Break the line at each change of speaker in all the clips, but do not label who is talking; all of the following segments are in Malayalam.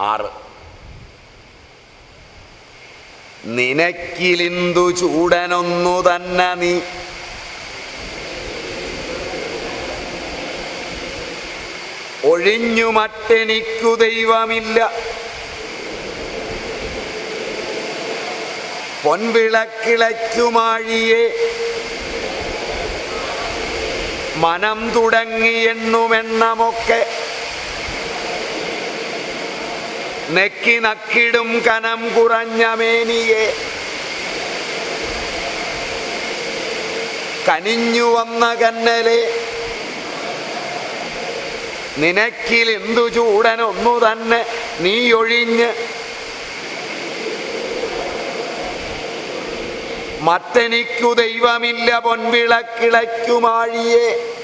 ആറ് നിനക്കിലിന്തു ചൂടനൊന്നു തന്നെ നീ. ഒഴിഞ്ഞു മറ്റെനിക്കു ദൈവമില്ല. പൊൻവിളക്കിളയ്ക്കുമാഴിയെ. മനം തുടങ്ങി എണ്ണുമെണ്ണമൊക്കെ നെക്കി നക്കിടും കനം കുറഞ്ഞ മേനിയെ. കനിഞ്ഞു വന്ന കന്നലെ. നിനക്കിൽ എന്തു ചൂടനൊന്നു തന്നെ നീ ഒഴിഞ്ഞ്. മറ്റെനിക്കു ദൈവമില്ല പൊൻവിളക്കിളയ്ക്കുമാഴിയെ.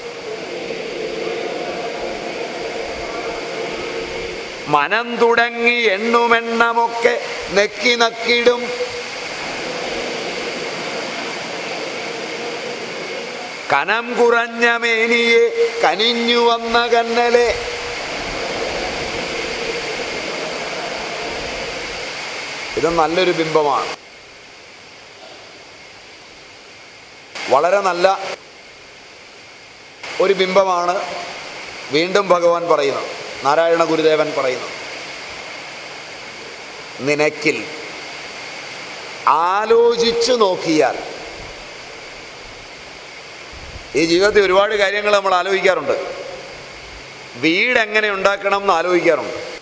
മനം തുടങ്ങി എണ്ണുമെണ്ണമൊക്കെ നെക്കി നക്കിടും. കനം കുറഞ്ഞ മേനിയെ കനിഞ്ഞു വന്ന കന്നലെ. ഇത് നല്ലൊരു ബിംബമാണ്. വളരെ നല്ല ഒരു ബിംബമാണ് വീണ്ടും ഭഗവാൻ പറയുന്നത്. നാരായണ ഗുരുദേവൻ പറയുന്നത് നിനക്കിൽ ആലോചിച്ചു നോക്കിയാൽ ഈ ജീവിതത്തിൽ ഒരുപാട് കാര്യങ്ങൾ നമ്മൾ ആലോചിക്കാറുണ്ട്. വീട് എങ്ങനെ ഉണ്ടാക്കണം എന്ന് ആലോചിക്കാറുണ്ട്.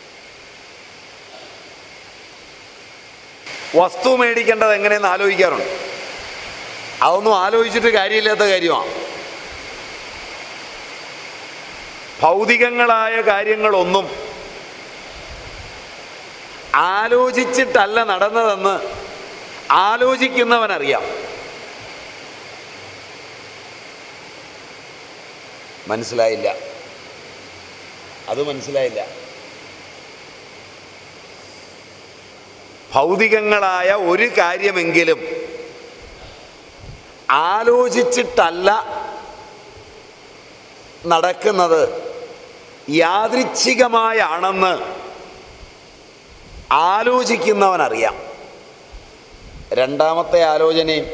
വസ്തു മേടിക്കേണ്ടത് എങ്ങനെയെന്ന് ആലോചിക്കാറുണ്ട്. അതൊന്നും ആലോചിച്ചിട്ട് കാര്യമില്ലാത്ത കാര്യമാണ്. ഭൗതികങ്ങളായ കാര്യങ്ങളൊന്നും ആലോചിച്ചിട്ടല്ല നടന്നതെന്ന് ആലോചിക്കുന്നവനറിയാം. മനസ്സിലായില്ല. അത് മനസ്സിലായില്ല. ഭൗതികങ്ങളായ ഒരു കാര്യമെങ്കിലും ആലോചിച്ചിട്ടല്ല നടക്കുന്നത് യാദൃച്ഛികമായാണെന്ന് ആലോചിക്കുന്നവനറിയാം. രണ്ടാമത്തെ ആലോചനയും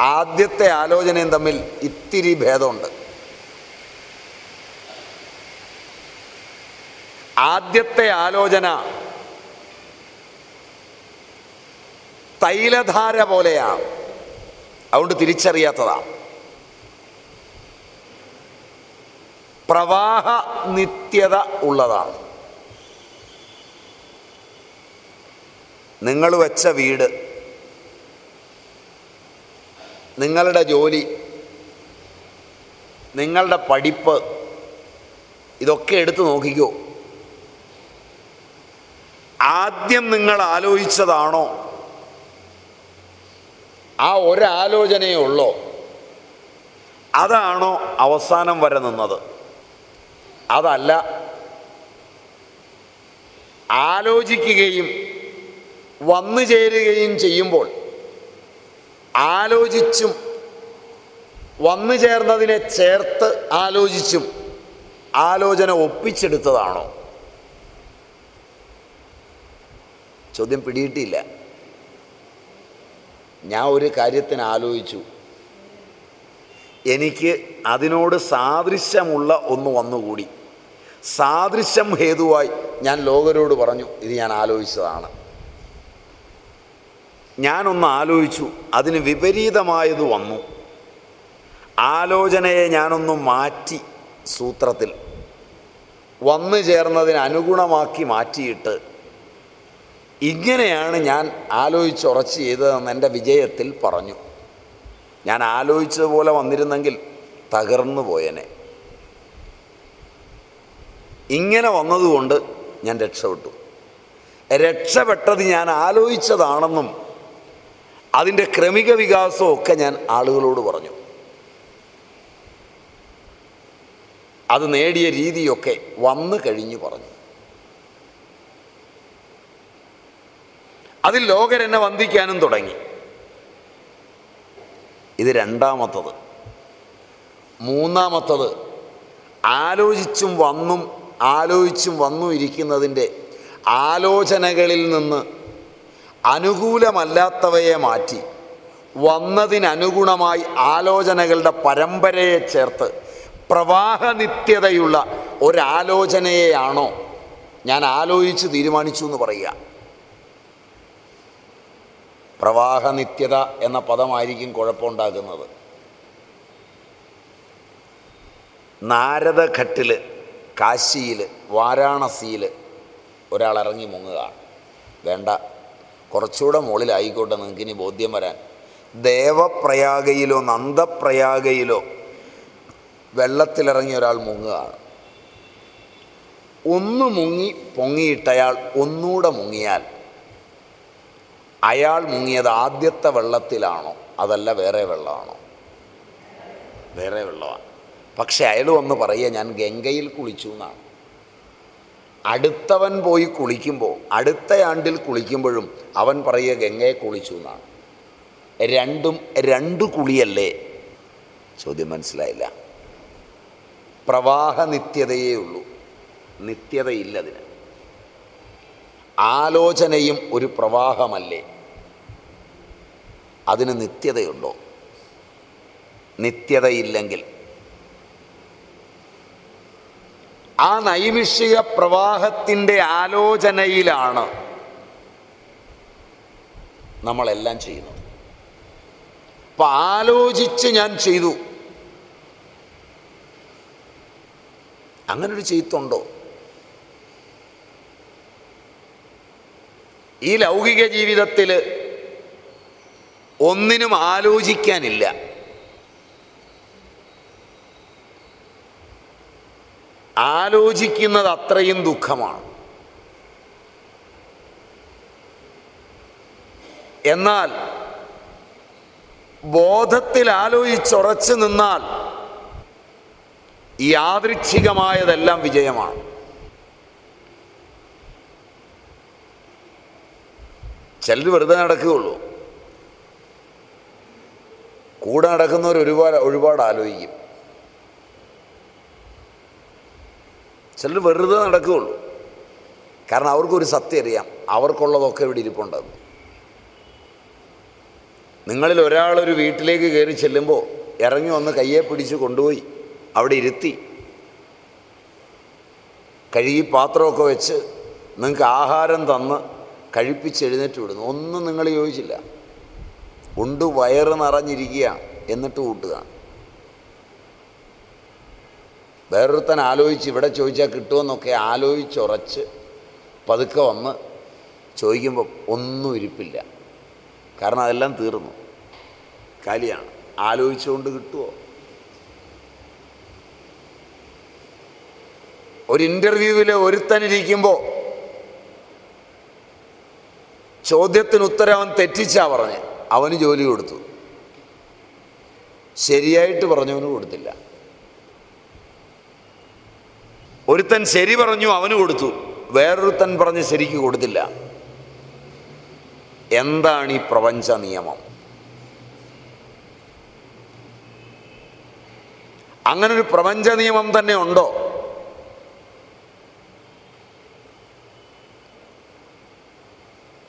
ആദ്യത്തെ ആലോചനയും തമ്മിൽ ഇത്തിരി ഭേദമുണ്ട്. ആദ്യത്തെ ആലോചന തൈലധാര പോലെയാണ്. അതുകൊണ്ട് തിരിച്ചറിയാത്തതാണ്. പ്രവാഹ നിത്യത ഉള്ളതാണ്. നിങ്ങൾ വെച്ച വീട് നിങ്ങളുടെ ജോലി നിങ്ങളുടെ പഠിപ്പ് ഇതൊക്കെ എടുത്തു നോക്കിക്കോ. ആദ്യം നിങ്ങൾ ആലോചിച്ചതാണോ? ആ ഒരാലോചനയേ ഉള്ളോ? അതാണോ അവസാനം വരെ നിന്നത്? അതല്ല. ആലോചിക്കുകയും വന്നു ചേരുകയും ചെയ്യുമ്പോൾ ആലോചിച്ചും വന്നു ചേർന്നതിനെ ചേർത്ത് ആലോചിച്ചും ആലോചന ഒപ്പിച്ചെടുത്തതാണോ? ചോദ്യം പിടിയിട്ടില്ല. ഞാൻ ഒരു കാര്യത്തിന് ആലോചിച്ചു. എനിക്ക് അതിനോട് സാദൃശ്യമുള്ള ഒന്ന് വന്നുകൂടി. സാദൃശ്യം ഹേതുവായി ഞാൻ ലോകരോട് പറഞ്ഞു ഇത് ഞാൻ ആലോചിച്ചതാണ്. ഞാനൊന്ന് ആലോചിച്ചു അതിന് വിപരീതമായത് വന്നു. ആലോചനയെ ഞാനൊന്ന് മാറ്റി സൂത്രത്തിൽ. വന്നു ചേർന്നതിന് അനുഗുണമാക്കി മാറ്റിയിട്ട് ഇങ്ങനെയാണ് ഞാൻ ആലോചിച്ചുറച്ച് ചെയ്തതെന്ന് എന്റെ വിജയത്തിൽ പറഞ്ഞു. ഞാൻ ആലോചിച്ചതുപോലെ വന്നിരുന്നെങ്കിൽ തകർന്നു പോയനെ. ഇങ്ങനെ വന്നതുകൊണ്ട് ഞാൻ രക്ഷപ്പെട്ടു. രക്ഷപ്പെട്ടത് ഞാൻ ആലോചിച്ചതാണെന്നും അതിന്റെ ക്രമിക വികാസമൊക്കെ ഞാൻ ആളുകളോട് പറഞ്ഞു. അത് നേടിയ രീതിയൊക്കെ വന്നു കഴിഞ്ഞു പറഞ്ഞു. അതിൽ ലോകരെന്നെ വന്ദിക്കാനും തുടങ്ങി. ഇത് രണ്ടാമത്തത്. മൂന്നാമത്തത് ആലോചിച്ചും വന്നും ആലോചിച്ചും വന്നും ഇരിക്കുന്നതിന്റെ ആലോചനകളിൽ നിന്ന് അനുകൂലമല്ലാത്തവയെ മാറ്റി വന്നതിനനുഗുണമായി ആലോചനകളുടെ പരമ്പരയെ ചേർത്ത് പ്രവാഹനിത്യതയുള്ള ഒരാലോചനയെയാണോ? ഞാൻ ആലോചിച്ച് തീരുമാനിച്ചു എന്ന് പറയുക. പ്രവാഹനിത്യത എന്ന പദമായിരിക്കും കുഴപ്പമുണ്ടാക്കുന്നത്. നാരദഘട്ടിൽ കാശിയിൽ വാരാണസിയിൽ ഒരാൾ ഇറങ്ങി മുങ്ങുകയാണ്. വേണ്ട കുറച്ചുകൂടെ മുകളിലായിക്കോട്ടെ നിങ്ങൾക്ക് ഇനി ബോധ്യം വരാൻ. ദേവപ്രയാഗയിലോ നന്ദപ്രയാഗയിലോ വെള്ളത്തിലിറങ്ങി ഒരാൾ മുങ്ങുകയാണ്. ഒന്ന് മുങ്ങി പൊങ്ങിയിട്ടയാൾ ഒന്നുകൂടെ മുങ്ങിയാൽ അയാൾ മുങ്ങിയത് ആദ്യത്തെ വെള്ളത്തിലാണോ? അതല്ല വേറെ വെള്ളമാണോ? വേറെ വെള്ളമാണ്. പക്ഷേ അയാൾ വന്ന് പറയുക ഞാൻ ഗംഗയിൽ കുളിച്ചു എന്നാണ്. അടുത്തവൻ പോയി കുളിക്കുമ്പോൾ അടുത്ത ആണ്ടിൽ കുളിക്കുമ്പോഴും അവൻ പറയുക ഗംഗയെ കുളിച്ചു എന്നാണ്. രണ്ടും രണ്ട് കുളിയല്ലേ? ചോദ്യം മനസ്സിലായില്ല. പ്രവാഹ നിത്യതയേ ഉള്ളൂ. നിത്യതയില്ലതിന് ആലോചനയും ഒരു പ്രവാഹമല്ലേ? അതിന് നിത്യതയുണ്ടോ? നിത്യതയില്ലെങ്കിൽ. ആ നൈമിഷിക പ്രവാഹത്തിന്റെ ആലോചനയിലാണ് നമ്മളെല്ലാം ചെയ്യുന്നത്. അപ്പം ആലോചിച്ച് ഞാൻ ചെയ്തു. അങ്ങനൊരു ചെയ്ത്തുണ്ടോ? ഈ ലൗകിക ജീവിതത്തിൽ ഒന്നിനും ആലോചിക്കാനില്ല. ആലോചിക്കുന്നത് അത്രയും ദുഃഖമാണ്. എന്നാൽ ബോധത്തിൽ ആലോചിച്ചുറച്ചു നിന്നാൽ യാദൃച്ഛികമായതെല്ലാം വിജയമാണ്. ചിലർ വെറുതെ നടക്കുകയുള്ളൂ. കൂടെ നടക്കുന്നവർ ഒരുപാട് ഒരുപാട് ആലോചിക്കും. ചിലർ വെറുതെ നടക്കുകയുള്ളൂ കാരണം അവർക്കൊരു സത്യം അറിയാം. അവർക്കുള്ളതൊക്കെ ഇവിടെ ഇരിപ്പുണ്ടെന്ന് നിങ്ങളിൽ ഒരാളൊരു വീട്ടിലേക്ക് കയറി ചെല്ലുമ്പോൾ ഇറങ്ങി വന്ന് കയ്യെ പിടിച്ച് കൊണ്ടുപോയി അവിടെ ഇരുത്തി. കഴുകി പാത്രമൊക്കെ വെച്ച് നിങ്ങൾക്ക് ആഹാരം തന്ന് കഴിപ്പിച്ച് എഴുന്നേറ്റ് വിടുന്നു. ഒന്നും നിങ്ങൾ ചോദിച്ചില്ല ഉണ്ട് വയറ് നിറഞ്ഞിരിക്കുക എന്നിട്ട് കൂട്ടുക. വേറൊരുത്തൻ ആലോചിച്ച് ഇവിടെ ചോദിച്ചാൽ കിട്ടുമെന്നൊക്കെ ആലോചിച്ചുറച്ച് പതുക്കെ വന്ന് ചോദിക്കുമ്പോൾ ഒന്നും ഇരിപ്പില്ല. കാരണം അതെല്ലാം തീർന്നു. കാലിയാണ്. ആലോചിച്ചുകൊണ്ട് കിട്ടുമോ ഒരു ഇന്റർവ്യൂവിൽ ഒരുത്തനിരിക്കുമ്പോൾ ചോദ്യത്തിന് ഉത്തരം അവൻ തെറ്റിച്ചാ പറഞ്ഞ്. അവന് ജോലി കൊടുത്തു. ശരിയായിട്ട് പറഞ്ഞവന് കൊടുത്തില്ല. ഒരുത്തൻ ശരി പറഞ്ഞു അവന് കൊടുത്തു. വേറൊരുത്തൻ പറഞ്ഞ് ശരിക്ക് കൊടുത്തില്ല. എന്താണ് ഈ പ്രപഞ്ച നിയമം? അങ്ങനൊരു പ്രപഞ്ച നിയമം തന്നെ ഉണ്ടോ?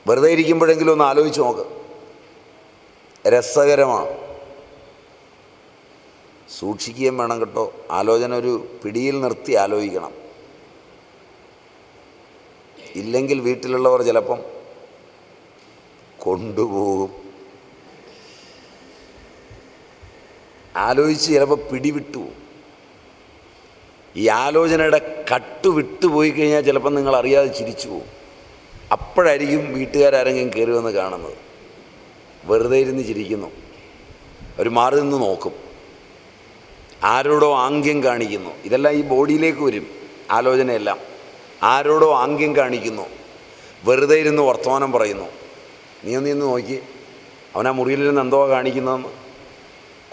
വെറുതെ ഇരിക്കുമ്പോഴെങ്കിലും ഒന്ന് ആലോചിച്ച് നോക്ക്. രസകരമാണ്. സൂക്ഷിക്കുകയും വേണം കേട്ടോ. ആലോചന ഒരു പിടിയിൽ നിർത്തി ആലോചിക്കണം. ഇല്ലെങ്കിൽ വീട്ടിലുള്ളവർ ചിലപ്പം കൊണ്ടുപോകും. ആലോചിച്ച് ചിലപ്പോൾ പിടിവിട്ടു. ഈ ആലോചനയുടെ കട്ട് വിട്ടുപോയി കഴിഞ്ഞാൽ ചിലപ്പം നിങ്ങൾ അറിയാതെ ചിരിച്ചു പോകും. അപ്പോഴായിരിക്കും വീട്ടുകാരാരെങ്കിലും കയറി വന്ന് കാണുന്നത്. വെറുതെ ഇരുന്ന് ചിരിക്കുന്നു. അവർ മാറി നിന്ന് നോക്കും. ആരോടോ ആംഗ്യം കാണിക്കുന്നു. ഇതെല്ലാം ഈ ബോഡിയിലേക്ക് വരും ആലോചനയെല്ലാം. ആരോടോ ആംഗ്യം കാണിക്കുന്നു. വെറുതെ ഇരുന്ന് വർത്തമാനം പറയുന്നു. നീ ഒന്ന് ഇന്ന് നോക്കി. അവനാ മുറിയിലിരുന്ന് എന്തോ കാണിക്കുന്നതെന്ന്.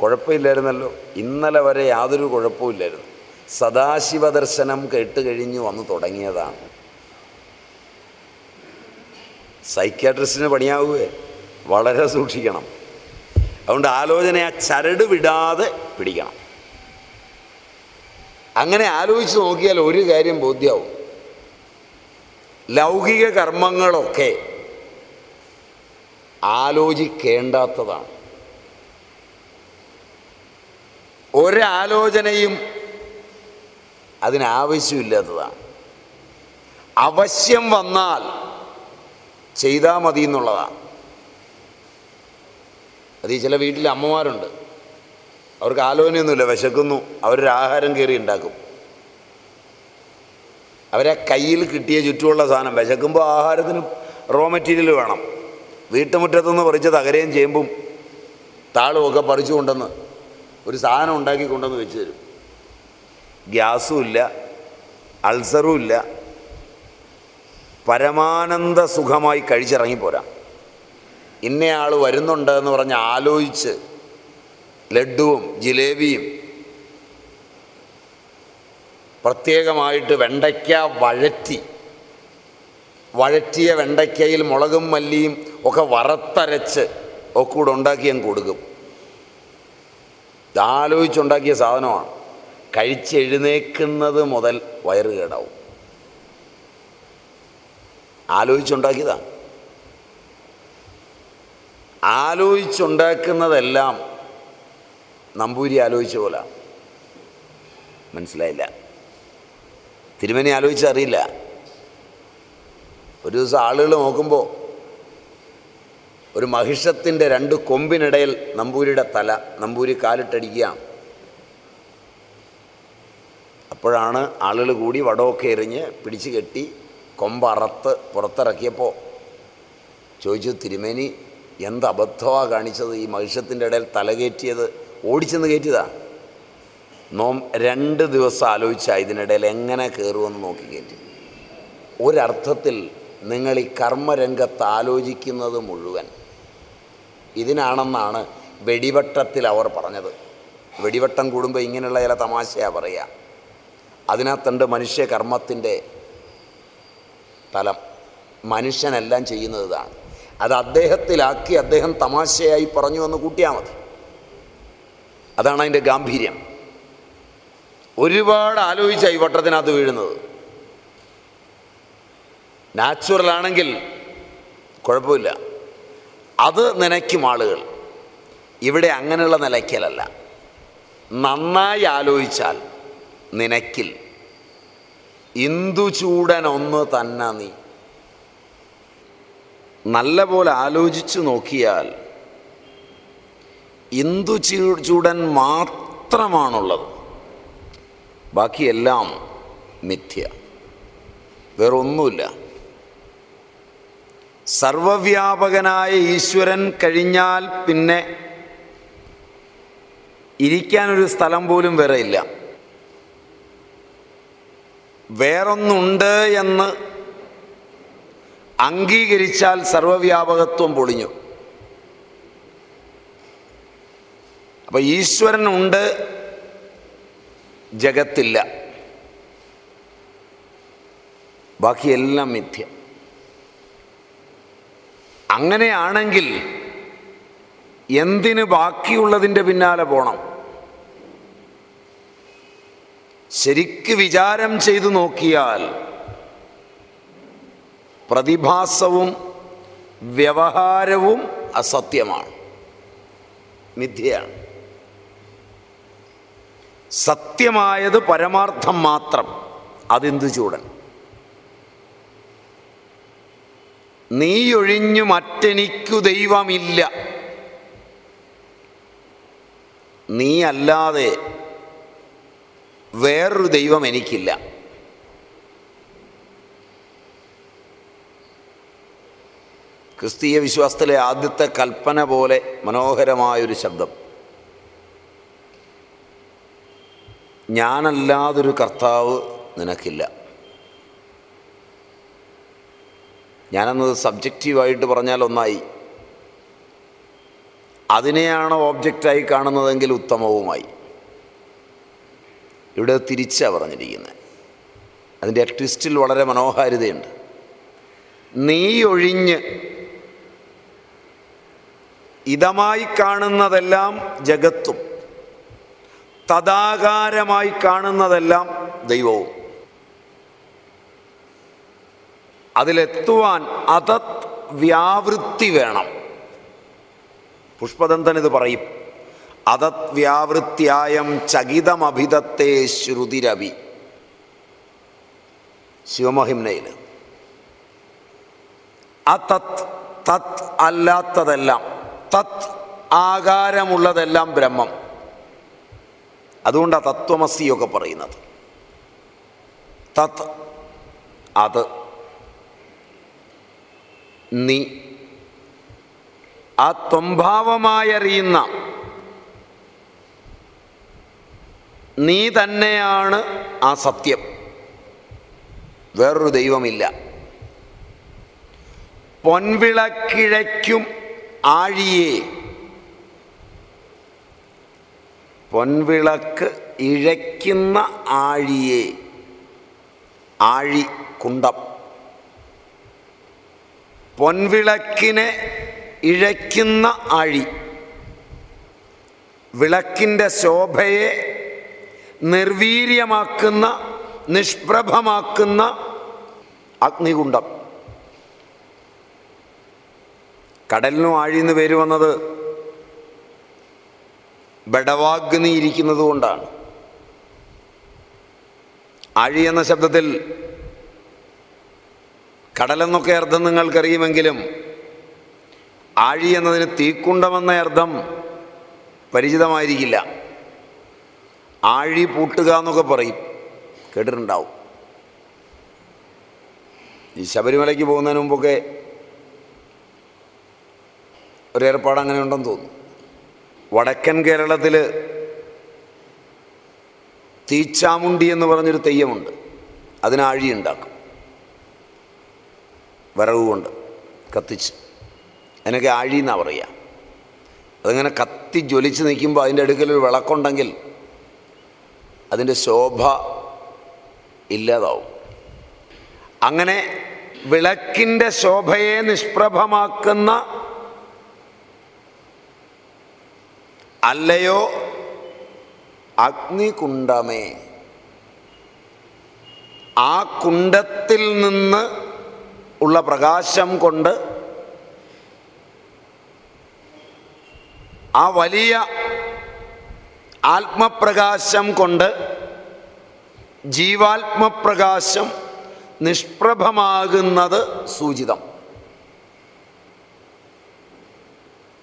കുഴപ്പമില്ലായിരുന്നല്ലോ. ഇന്നലെ വരെ യാതൊരു കുഴപ്പമില്ലായിരുന്നു സദാശിവദർശനം കേട്ട് കഴിഞ്ഞ് വന്ന് തുടങ്ങിയതാണ്. സൈക്യാട്രിസ്റ്റിന് പണിയാവുകയെ. വളരെ സൂക്ഷിക്കണം. അതുകൊണ്ട് ആലോചന ആ ചരട് വിടാതെ പിടിക്കണം. അങ്ങനെ ആലോചിച്ച് നോക്കിയാൽ ഒരു കാര്യം ബോധ്യമാവും ലൗകിക കർമ്മങ്ങളൊക്കെ ആലോചിക്കേണ്ടാത്തതാണ്. ഒരാലോചനയും അതിനാവശ്യമില്ലാത്തതാണ്. അവശ്യം വന്നാൽ ചെയ്താൽ മതി എന്നുള്ളതാണ് അത് ഈ ചില വീട്ടിലെ അമ്മമാരുണ്ട്. അവർക്ക് ആലോചനയൊന്നുമില്ല വിശക്കുന്നു. അവരൊരു ആഹാരം കയറി ഉണ്ടാക്കും. അവരെ കയ്യിൽ കിട്ടിയ ചുറ്റുമുള്ള സാധനം വിശക്കുമ്പോൾ ആഹാരത്തിന് റോ മെറ്റീരിയൽ വേണം. വീട്ടുമുറ്റത്തുനിന്ന് പറിച്ച് തകരയും ചേമ്പും താളുമൊക്കെ പറിച്ചു കൊണ്ടുവന്ന് ഒരു സാധനം ഉണ്ടാക്കി കൊണ്ടുവന്ന് വെച്ച് തരും. ഗ്യാസും ഇല്ല അൾസറും ഇല്ല. പരമാനന്ദ സുഖമായി കഴിച്ചിറങ്ങിപ്പോരാ. ഇന്നയാൾ വരുന്നുണ്ട് എന്ന് പറഞ്ഞ് ആലോചിച്ച് ലഡുവും ജിലേബിയും പ്രത്യേകമായിട്ട് വെണ്ടയ്ക്ക വഴറ്റി വഴറ്റിയ വെണ്ടയ്ക്കയിൽ മുളകും മല്ലിയും ഒക്കെ വറുത്തരച്ച് ഒക്കെ കൂടെ ഉണ്ടാക്കി അങ്ങ് കൊടുക്കും. ഇതാലോചിച്ചുണ്ടാക്കിയ സാധനമാണ്. കഴിച്ചെഴുന്നേക്കുന്നത് മുതൽ വയറ് കേടാവും. ആലോചിച്ചുണ്ടാക്കിയതാണ് ആലോചിച്ചുണ്ടാക്കുന്നതെല്ലാം നമ്പൂരി ആലോചിച്ച പോലെ. മനസ്സിലായില്ല. തിരുമേനി ആലോചിച്ചറിയില്ല. ഒരു ദിവസം ആളുകൾ നോക്കുമ്പോൾ ഒരു മഹിഷത്തിന്റെ രണ്ട് കൊമ്പിനിടയിൽ നമ്പൂരിയുടെ തല നമ്പൂരി കാലിട്ടടിക്കുക. അപ്പോഴാണ് ആളുകൾ കൂടി വടമൊക്കെ എറിഞ്ഞ് പിടിച്ചു കെട്ടി കൊമ്പറത്ത് പുറത്തിറക്കിയപ്പോൾ ചോദിച്ചു തിരുമേനി എന്ത് അബദ്ധമാണ് കാണിച്ചത്? ഈ മഹിഷത്തിന്റെ ഇടയിൽ തലകയറ്റിയത് ഓടിച്ചെന്ന് കയറ്റിയതാ. നോം രണ്ട് ദിവസം ആലോചിച്ച ഇതിനിടയിൽ എങ്ങനെ കയറുമെന്ന് നോക്കി കയറ്റി. ഒരർത്ഥത്തിൽ നിങ്ങൾ ഈ കർമ്മരംഗത്ത് ആലോചിക്കുന്നത് മുഴുവൻ ഇതിനാണെന്നാണ് വെടിവട്ടത്തിൽ അവർ പറഞ്ഞത്. വെടിവട്ടം കൂടുമ്പോൾ ഇങ്ങനെയുള്ള ചില തമാശയാണ് പറയുക അതിനകത്തുണ്ട് മനുഷ്യ കർമ്മത്തിന്റെ തലം. മനുഷ്യനെല്ലാം ചെയ്യുന്നത് ഇതാണ്. അത് അദ്ദേഹത്തിലാക്കി അദ്ദേഹം തമാശയായി പറഞ്ഞു എന്ന് കൂട്ടിയാൽ മതി. അതാണ് അതിന്റെ ഗാംഭീര്യം. ഒരുപാട് ആലോചിച്ച ഈ വട്ടത്തിനകത്ത് വീഴുന്നത്. നാച്ചുറൽ ആണെങ്കിൽ കുഴപ്പമില്ല. അത് നനയ്ക്കും ആളുകൾ. ഇവിടെ അങ്ങനെയുള്ള നിലയ്ക്കലല്ല. നന്നായി ആലോചിച്ചാൽ നിനക്കിൽ. ഇന്ദുചൂടനൊന്ന് തന്നെ നീ. നല്ല പോലെ ആലോചിച്ചു നോക്കിയാൽ ഇന്ദു ചൂടൻ മാത്രമാണുള്ളത്. ബാക്കിയെല്ലാം മിഥ്യ. വേറൊന്നുമില്ല. സർവവ്യാപകനായ ഈശ്വരൻ കഴിഞ്ഞാൽ പിന്നെ ഇരിക്കാനൊരു സ്ഥലം പോലും വേറെ ഇല്ല. വേറൊന്നുണ്ട് എന്ന് അംഗീകരിച്ചാൽ സർവവ്യാപകത്വം പൊളിഞ്ഞു. അപ്പൊ ഈശ്വരനുണ്ട് ജഗത്തില്ല. ബാക്കിയെല്ലാം മിഥ്യ. അങ്ങനെയാണെങ്കിൽ എന്തിന് ബാക്കിയുള്ളതിന്റെ പിന്നാലെ പോണം? ശരിക്ക് വിചാരം ചെയ്തു നോക്കിയാൽ പ്രതിഭാസവും വ്യവഹാരവും അസത്യമാണ്. മിഥ്യയാണ്. സത്യമായത് പരമാർത്ഥം മാത്രം. അതെന്തു ചൂടൻ? നീയൊഴിഞ്ഞു മറ്റെനിക്കു ദൈവമില്ല. നീ അല്ലാതെ വേറൊരു ദൈവം എനിക്കില്ല. ക്രിസ്തീയ വിശ്വാസത്തിലെ ആദ്യത്തെ കൽപ്പന പോലെ മനോഹരമായൊരു ശബ്ദം. ഞാനല്ലാതൊരു കർത്താവ് നിനക്കില്ല. ഞാനെന്നത് സബ്ജക്റ്റീവായിട്ട് പറഞ്ഞാൽ ഒന്നായി. അതിനെയാണ് ഓബ്ജക്റ്റായി കാണുന്നതെങ്കിൽ ഉത്തമവുമായി. ഇവിടെ തിരിച്ചാണ് പറഞ്ഞിരിക്കുന്നത് അതിന്റെ ട്വിസ്റ്റിൽ വളരെ മനോഹാരിതയുണ്ട്. നീ ഒഴിഞ്ഞ് ഇതമായി കാണുന്നതെല്ലാം ജഗത്തും. തദാകാരമായി കാണുന്നതെല്ലാം ദൈവവും. അതിലെത്തുവാൻ അതത് വ്യാവൃത്തി വേണം. പുഷ്പദന്തൻ ഇത് പറയും. അതത് വ്യാവൃത്യായം ചകിതമഭിതത്തെ ശ്രുതിരവി. ശിവമഹിംനയിൽ അതത് തത് അല്ലാത്തതെല്ലാം തത് ആകാരമുള്ളതെല്ലാം ബ്രഹ്മം. അതുകൊണ്ടാണ് തത്വമസിയൊക്കെ പറയുന്നത്. തത് അത് നീ ആ ത്വംഭാവമായി അറിയുന്ന നീ തന്നെയാണ് ആ സത്യം. വേറൊരു ദൈവമില്ല. പൊൻവിളക്കിഴയ്ക്കും ആഴിയെ. പൊൻവിളക്ക് ഇഴയ്ക്കുന്ന ആഴിയെ. ആഴി കുണ്ടം പൊൻവിളക്കിനെ ഇഴയ്ക്കുന്ന ആഴി. വിളക്കിന്റെ ശോഭയെ നിർവീര്യമാക്കുന്ന നിഷ്പ്രഭമാക്കുന്ന അഗ്നികുണ്ഡം കടലിനും ആഴിന്ന് പേര് വന്നത് ബടവാഗ്നി ഇരിക്കുന്നത് കൊണ്ടാണ്. ആഴി എന്ന ശബ്ദത്തിൽ കടലെന്നൊക്കെ അർത്ഥം നിങ്ങൾക്കറിയുമെങ്കിലും ആഴി എന്നതിന് തീക്കുണ്ടമെന്ന അർത്ഥം പരിചിതമായിരിക്കില്ല. ആഴി പൂട്ടുക എന്നൊക്കെ പറയും. കേട്ടിട്ടുണ്ടാവും. ഈ ശബരിമലയ്ക്ക് പോകുന്നതിന് മുമ്പൊക്കെ ഒരേർപ്പാട് അങ്ങനെ ഉണ്ടെന്ന് തോന്നുന്നു. വടക്കൻ കേരളത്തിൽ തീച്ചാമുണ്ടി എന്ന് പറഞ്ഞൊരു തെയ്യമുണ്ട്. അതിന് ആഴി ഉണ്ടാക്കും. വരവ് കൊണ്ട് കത്തിച്ച്. അതിനൊക്കെ ആഴി എന്നാണ് പറയുക അതിങ്ങനെ കത്തി ജ്വലിച്ച് നിൽക്കുമ്പോൾ അതിന്റെ അടുക്കൽ ഒരു വിളക്കുണ്ടെങ്കിൽ അതിന്റെ ശോഭ ഇല്ലാതാവും. അങ്ങനെ വിളക്കിന്റെ ശോഭയെ നിഷ്പ്രഭമാക്കുന്ന അല്ലയോ? അഗ്നികുണ്ടമേ ആ കുണ്ടത്തിൽ നിന്ന് ഉള്ള പ്രകാശം കൊണ്ട് ആ വലിയ ആത്മപ്രകാശം കൊണ്ട് ജീവാത്മപ്രകാശം നിഷ്പ്രഭമാകുന്നത് സൂചിതം.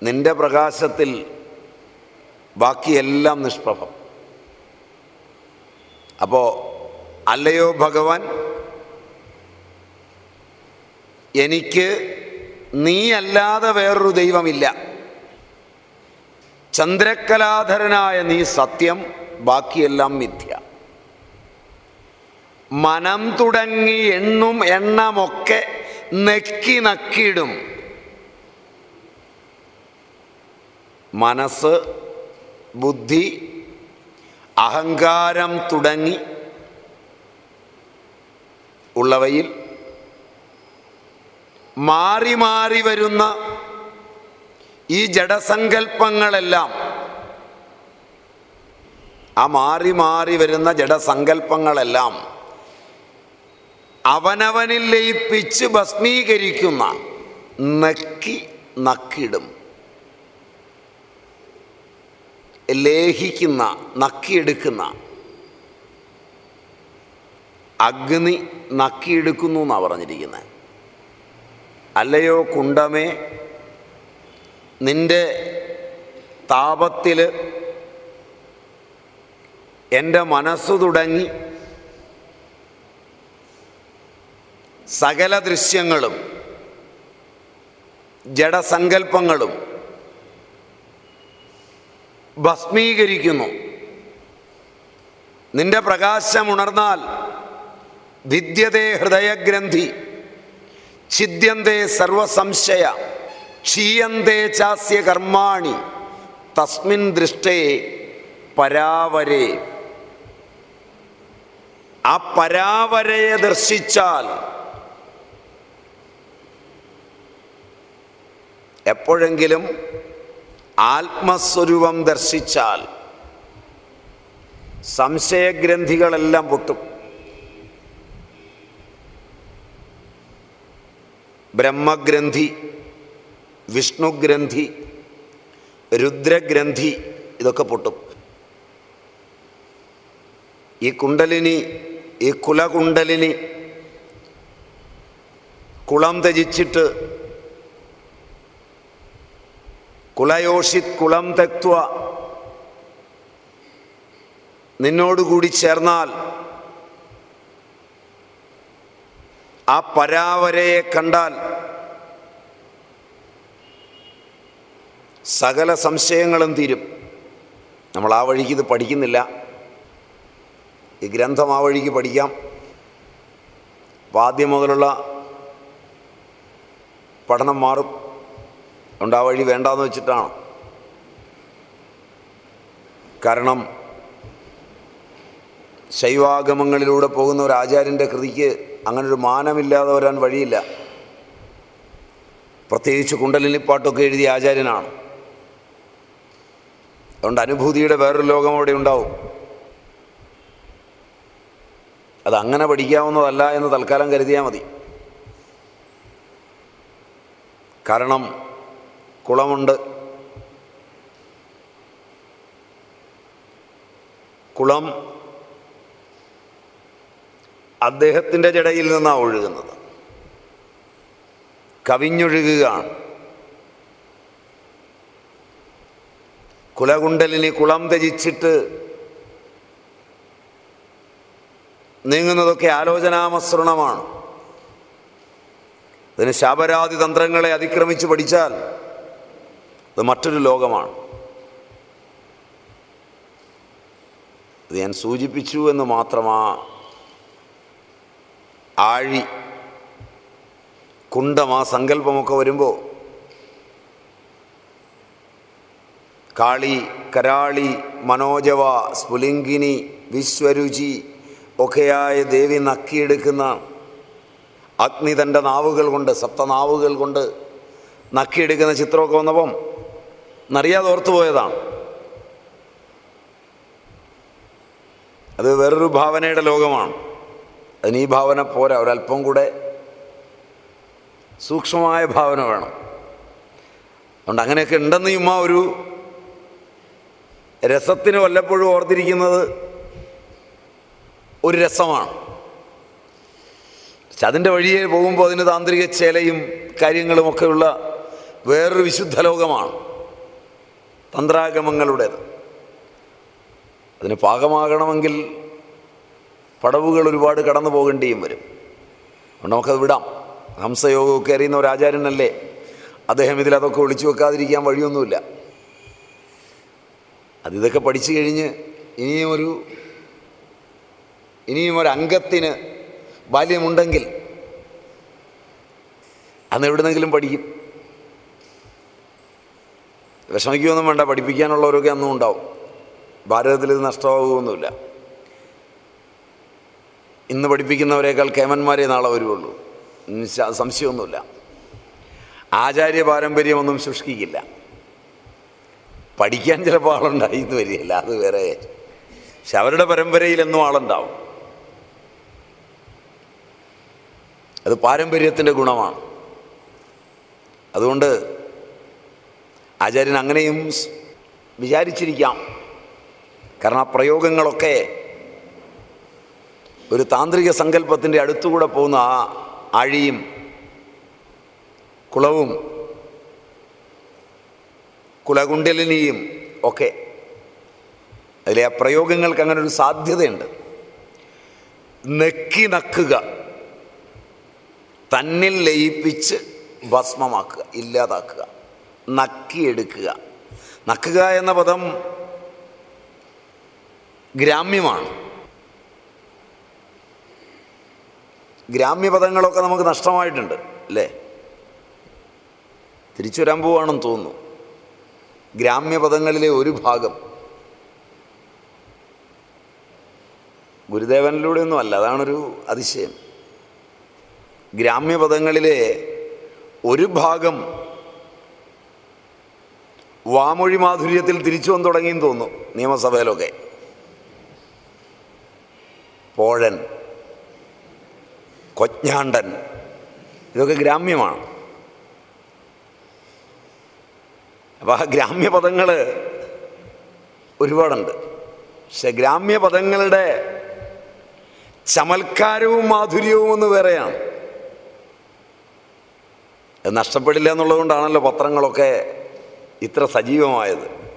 നിന്റെ പ്രകാശത്തിൽ ബാക്കിയെല്ലാം നിഷ്പ്രഭം. അപ്പോൾ അല്ലയോ ഭഗവാൻ? എനിക്ക് നീ നീയല്ലാതെ വേറൊരു ദൈവമില്ല. ചന്ദ്രക്കലാധരനായ നീ സത്യം ബാക്കിയെല്ലാം മിഥ്യ. മനം തുടങ്ങി എണ്ണും എണ്ണമൊക്കെ നെക്കി നക്കിയിടും. മനസ്സ് ബുദ്ധി അഹങ്കാരം തുടങ്ങി ഉള്ളവയിൽ മാറി മാറി വരുന്ന ഈ ജഡസങ്കൽപ്പങ്ങളെല്ലാം ആ മാറി മാറി വരുന്ന ജഡസങ്കൽപ്പങ്ങളെല്ലാം അവനവനിൽ ലയിപ്പിച്ച് ഭസ്മീകരിക്കുന്ന നക്കി നക്കിടും. ലേഹിക്കുന്ന നക്കിയെടുക്കുന്ന. അഗ്നി നക്കിയെടുക്കുന്നു എന്നാണ് പറഞ്ഞിരിക്കുന്നത് അല്ലയോ കുണ്ടമേ നിന്റെ താപത്തിൽ എന്റെ മനസ്സ് തുടങ്ങി സകല ദൃശ്യങ്ങളും ജഡസങ്കൽപ്പങ്ങളും ഭസ്മീകരിക്കുന്നു. നിന്റെ പ്രകാശം ഉണർന്നാൽ വിദ്യതേ ഹൃദയഗ്രന്ഥി ഛിദ്യന്തേ സർവസംശയ ക്ഷീയന്തേ ചാസ്യ കർമാണി തസ്മിൻ ദൃഷ്ടേ പരാവരേ. ആ പരാവരയെ ദർശിച്ചാൽ എപ്പോഴെങ്കിലും ആത്മസ്വരൂപം ദർശിച്ചാൽ സംശയഗ്രന്ഥികളെല്ലാം പൊട്ടും. ബ്രഹ്മഗ്രന്ഥി വിഷ്ണുഗ്രന്ഥി രുദ്രഗ്രന്ഥി ഇതൊക്കെ പൊട്ടും. ഈ കുണ്ടലിനി ഈ കുലകുണ്ടലിനി കുളം ത്യജിച്ചിട്ട് കുലയോഷിത് കുളം തെക്വ. നിന്നോടുകൂടി ചേർന്നാൽ ആ പരാവരയെ കണ്ടാൽ സകല സംശയങ്ങളും തീരും. നമ്മൾ ആ വഴിക്ക് ഇത് പഠിക്കുന്നില്ല. ഈ ഗ്രന്ഥം ആ വഴിക്ക് പഠിക്കാം. അപ്പം ആദ്യം മുതലുള്ള പഠനം മാറും. അതുകൊണ്ട് ആ വഴി വേണ്ടാന്ന് വെച്ചിട്ടാണ്. കാരണം ശൈവാഗമങ്ങളിലൂടെ പോകുന്ന ഒരു ആചാര്യന്റെ കൃതിക്ക് അങ്ങനൊരു മാനമില്ലാതെ വരാൻ വഴിയില്ല. പ്രത്യേകിച്ച് കുണ്ടലിനിപ്പാട്ടൊക്കെ എഴുതിയ ആചാര്യനാണ്. അതുകൊണ്ട് അനുഭൂതിയുടെ വേറൊരു ലോകം അവിടെ ഉണ്ടാവും. അതങ്ങനെ പഠിക്കാവുന്നതല്ല എന്ന് തൽക്കാലം കരുതിയാൽ മതി. കാരണം കുളമുണ്ട്. കുളം അദ്ദേഹത്തിന്റെ ജടയിൽ നിന്നാണ് ഒഴുകുന്നത്. കവിഞ്ഞൊഴുകുകയാണ്. കുലകുണ്ടലിനി കുളം ത്യജിച്ചിട്ട് നീങ്ങുന്നതൊക്കെ ആലോചനാമസൃണമാണ്. അതിന് ശാപരാതി തന്ത്രങ്ങളെ അതിക്രമിച്ച് പഠിച്ചാൽ അത് മറ്റൊരു ലോകമാണ്. ഇത് ഞാൻ സൂചിപ്പിച്ചു എന്ന് മാത്രമാ ആഴി കുണ്ടം ആ സങ്കല്പമൊക്കെ വരുമ്പോൾ കാളി കരാളി മനോജവ സ്ഫുലിംഗിനി വിശ്വരുചി ഒക്കെയായ ദേവി നക്കിയെടുക്കുന്ന അഗ്നി തന്റെ നാവുകൾ കൊണ്ട് സപ്തനാവുകൾ കൊണ്ട് നക്കിയെടുക്കുന്ന ചിത്രമൊക്കെ വന്നപ്പം എന്നറിയാതെ ഓർത്തുപോയതാണ് അത് വേറൊരു ഭാവനയുടെ ലോകമാണ്. അതിന് ഈ ഭാവന പോരാ. ഒരല്പം കൂടെ സൂക്ഷ്മമായ ഭാവന വേണം. അതുകൊണ്ട് അങ്ങനെയൊക്കെ ഉണ്ടെന്ന് ചുമ്മാ ഒരു രസത്തിന് വല്ലപ്പോഴും ഓർത്തിരിക്കുന്നത് ഒരു രസമാണ്. പക്ഷെ അതിന്റെ വഴിയെ പോകുമ്പോൾ അതിന് താന്ത്രിക ചേലയും കാര്യങ്ങളുമൊക്കെയുള്ള വേറൊരു വിശുദ്ധ ലോകമാണ്. തന്ത്രാഗമങ്ങളുടേത്. അതിന് പാകമാകണമെങ്കിൽ പടവുകൾ ഒരുപാട് കടന്നു പോകേണ്ടിയും വരും. നമുക്കത് വിടാം. ഹംസയോഗമൊക്കെ അറിയുന്ന ഒരു ആചാര്യനല്ലേ? അദ്ദേഹം ഇതിൽ അതൊക്കെ ഒളിച്ചു വെക്കാതിരിക്കാൻ വഴിയൊന്നുമില്ല. അതിതൊക്കെ പഠിച്ചു കഴിഞ്ഞ് ഇനിയും ഒരു ഇനിയും ഒരു അംഗത്തിന് ബാല്യമുണ്ടെങ്കിൽ അന്ന് എവിടുന്നെങ്കിലും പഠിക്കും. വിഷമിക്കുകയൊന്നും വേണ്ട പഠിപ്പിക്കാനുള്ളവരൊക്കെ അന്നും ഉണ്ടാവും. ഭാരതത്തിൽ ഇത് നഷ്ടമാകുമൊന്നുമില്ല ഇന്ന് പഠിപ്പിക്കുന്നവരേക്കാൾ കേമന്മാരെ നാളെ വരുള്ളൂ ഉം, സംശയമൊന്നുമില്ല. ആചാര്യ പാരമ്പര്യമൊന്നും ശുഷ്കിക്കില്ല. പഠിക്കാൻ ചിലപ്പോൾ ആളുണ്ടായി എന്ന് വരികയില്ല അത് വേറെ പക്ഷെ അവരുടെ പരമ്പരയിലെന്നും ആളുണ്ടാവും. അത് പാരമ്പര്യത്തിന്റെ ഗുണമാണ്. അതുകൊണ്ട് ആചാര്യൻ അങ്ങനെയും വിചാരിച്ചിരിക്കാം. കാരണം ആ പ്രയോഗങ്ങളൊക്കെ ഒരു താന്ത്രിക സങ്കല്പത്തിന്റെ അടുത്തുകൂടെ പോകുന്ന ആ അഴിയും കുളവും കുലകുണ്ടലിനിയും ഒക്കെ അതിലെ ആ പ്രയോഗങ്ങൾക്ക് അങ്ങനെ ഒരു സാധ്യതയുണ്ട്. നെക്കി നക്കുക തന്നിൽ ലയിപ്പിച്ച് ഭസ്മമാക്കുക ഇല്ലാതാക്കുക. നക്കിയെടുക്കുക. നക്കുക എന്ന പദം ഗ്രാമ്യമാണ്. ഗ്രാമ്യപദങ്ങളൊക്കെ നമുക്ക് നഷ്ടമായിട്ടുണ്ട് അല്ലേ? തിരിച്ചു വരാൻ പോവാണെന്ന് തോന്നുന്നു. ഗ്രാമ്യപദങ്ങളിലെ ഒരു ഭാഗം ഗുരുദേവനിലൂടെയൊന്നും അല്ല അതാണൊരു അതിശയം. ഗ്രാമ്യപദങ്ങളിലെ ഒരു ഭാഗം വാമൊഴി മാധുര്യത്തിൽ തിരിച്ചു വന്നു തുടങ്ങിയെന്ന് തോന്നുന്നു നിയമസഭയിലൊക്കെ. പോഴൻ കൊജ്ഞാണ്ടൻ ഇതൊക്കെ ഗ്രാമ്യമാണ്. അപ്പോൾ ആ ഗ്രാമ്യപദങ്ങൾ ഒരുപാടുണ്ട്. പക്ഷെ ഗ്രാമ്യപദങ്ങളുടെ ചമൽക്കാരവും മാധുര്യവും ഒന്ന് വേറെയാണ്. നഷ്ടപ്പെടില്ല എന്നുള്ളതുകൊണ്ടാണല്ലോ പത്രങ്ങളൊക്കെ ഇത്ര സജീവമായത്.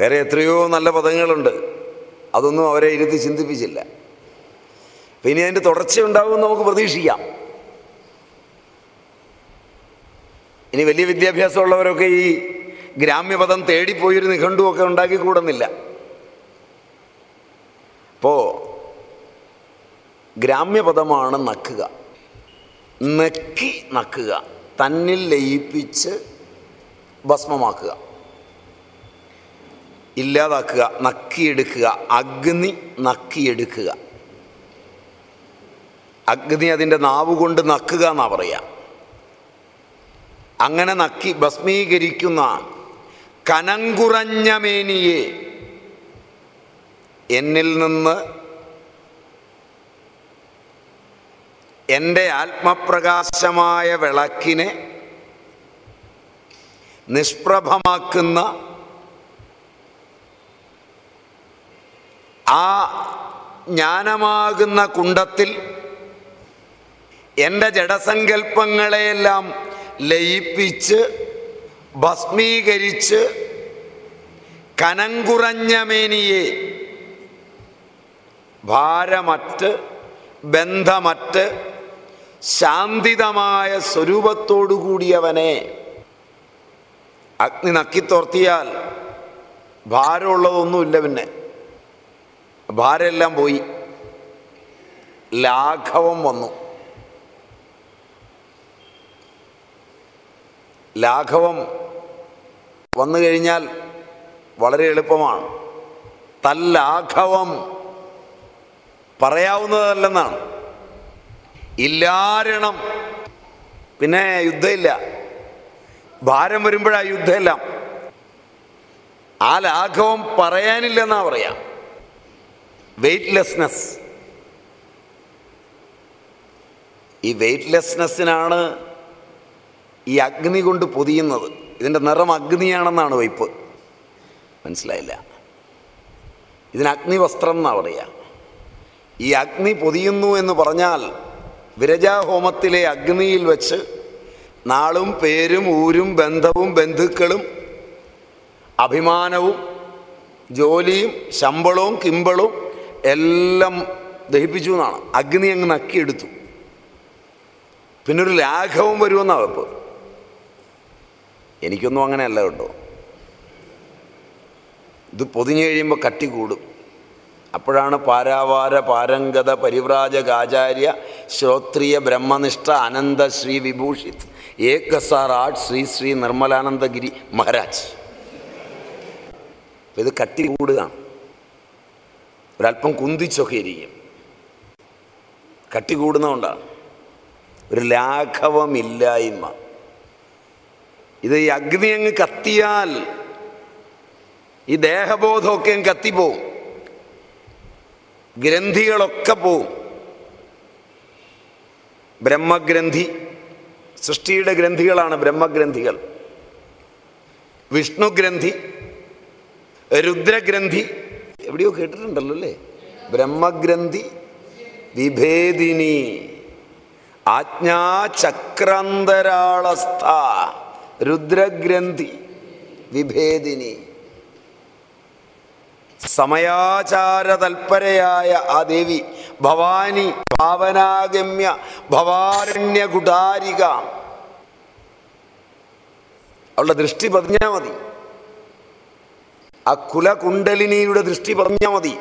വേറെ എത്രയോ നല്ല പദങ്ങളുണ്ട്. അതൊന്നും അവരെ ഇരുത്തി ചിന്തിപ്പിച്ചില്ല. പിന്നെ അതിന്റെ തുടർച്ചയുണ്ടാവുമെന്ന് നമുക്ക് പ്രതീക്ഷിക്കാം. ഇനി വലിയ വിദ്യാഭ്യാസമുള്ളവരൊക്കെ ഈ ഗ്രാമ്യപദം തേടിപ്പോയൊരു നിഘണ്ടുവൊക്കെ ഉണ്ടാക്കിക്കൂടുന്നില്ല. അപ്പോൾ ഗ്രാമ്യപദമാണ് നക്കുക. നക്കി നക്കുക. തന്നിൽ ലയിപ്പിച്ച് ഭസ്മമാക്കുക. ഇല്ലാതാക്കുക നക്കിയെടുക്കുക അഗ്നി നക്കിയെടുക്കുക. അഗ്നി അതിന്റെ നാവ് കൊണ്ട് നക്കുക എന്നാ പറയുക അങ്ങനെ നക്കി ഭസ്മീകരിക്കുന്ന കനങ്കുറഞ്ഞ മേനിയെ എന്നിൽ നിന്ന് എന്റെ ആത്മപ്രകാശമായ വിളക്കിനെ നിഷ്പ്രഭമാക്കുന്ന ആ ജ്ഞാനമാകുന്ന കുണ്ടത്തിൽ എന്റെ ജഡസങ്കല്പങ്ങളെയെല്ലാം ലയിപ്പിച്ച് ഭസ്മീകരിച്ച് കനങ്കുറഞ്ഞ മേനിയെ ഭാരമറ്റ് ബന്ധമറ്റ് ശാന്തിതമായ സ്വരൂപത്തോടു കൂടിയവനെ അഗ്നി നക്കിത്തോർത്തിയാൽ ഭാരമുള്ളതൊന്നുമില്ല പിന്നെ. ഭാരമെല്ലാം പോയി. ലാഘവം വന്നു. ലാഘവം വന്നു കഴിഞ്ഞാൽ വളരെ എളുപ്പമാണ്. തല്ലാഘവം പറയാവുന്നതല്ലെന്നാണ്. ഇല്ലാരണം. പിന്നെ യുദ്ധമില്ല. ഭാരം വരുമ്പോഴാ യുദ്ധമെല്ലാം. ആ ലാഘവം പറയാനില്ലെന്നാ പറയാം. വെയ്റ്റ്ലെസ്നെസ് ഈ വെയ്റ്റ്ലെസ്നെസ്സിനാണ് ഈ അഗ്നി കൊണ്ട് പൊതിയുന്നത്. ഇതിന്റെ നിറം അഗ്നിയാണെന്നാണ് വയ്പ് മനസ്സിലായില്ല? ഇതിന് അഗ്നിവസ്ത്രം എന്നാണ് പറയുക ഈ അഗ്നി പൊതിയുന്നു എന്ന് പറഞ്ഞാൽ വിരജാഹോമത്തിലെ അഗ്നിയിൽ വെച്ച് നാളും പേരും ഊരും ബന്ധവും ബന്ധുക്കളും അഭിമാനവും ജോലിയും ശമ്പളവും കിമ്പളവും എല്ലാം ദഹിപ്പിച്ചു എന്നാണ്. അഗ്നി അങ്ങ് നക്കിയെടുത്തു. പിന്നെ ഒരു ലാഘവം വരുമെന്നാണ് വെപ്പ്. എനിക്കൊന്നും അങ്ങനെയല്ല കേട്ടോ. ഇത് പൊതിഞ്ഞു കഴിയുമ്പോൾ കട്ടി കൂടും. അപ്പോഴാണ് പാരാവാര പാരംഗത പരിവ്രാജകാചാര്യ ശ്രോത്രിയ ബ്രഹ്മനിഷ്ഠ അനന്ത ശ്രീ വിഭൂഷിത്. ഏകസാർ ആട് ശ്രീ ശ്രീ നിർമ്മലാനന്ദഗിരി മഹാരാജ്. ഇത് കട്ടി കൂടുകയാണ്. ഒരല്പം കുന്തിച്ചൊക്കെ ഇരിക്കും. കട്ടി കൂടുന്നതുകൊണ്ടാണ്. ഒരു ലാഘവമില്ലായ്മ. ഇത് ഈ അഗ്നി അങ്ങ് കത്തിയാൽ ഈ ദേഹബോധമൊക്കെ അങ്ങ് കത്തിപ്പോവും. ഗ്രന്ഥികളൊക്കെ പോവും. ബ്രഹ്മഗ്രന്ഥി സൃഷ്ടിയുടെ ഗ്രന്ഥികളാണ് ബ്രഹ്മഗ്രന്ഥികൾ. വിഷ്ണുഗ്രന്ഥി രുദ്രഗ്രന്ഥി എവിടെയോ കേട്ടിട്ടുണ്ടല്ലോ അല്ലേ? ബ്രഹ്മഗ്രന്ഥി വിഭേദിനി ആജ്ഞാചക്രാന്തരാളസ്ഥ രുദ്രഗ്രന്ഥി വിഭേദിനി. സമയാചാരതൽപരയായ ആ ദേവി ഭവാനി ഭാവനാഗമ്യ ഭവാരണ്യ കുടാരിക അവളുടെ ദൃഷ്ടി പറഞ്ഞാൽ മതി. ആ കുലകുണ്ടലിനിയുടെ ദൃഷ്ടി പറഞ്ഞാൽ മതി.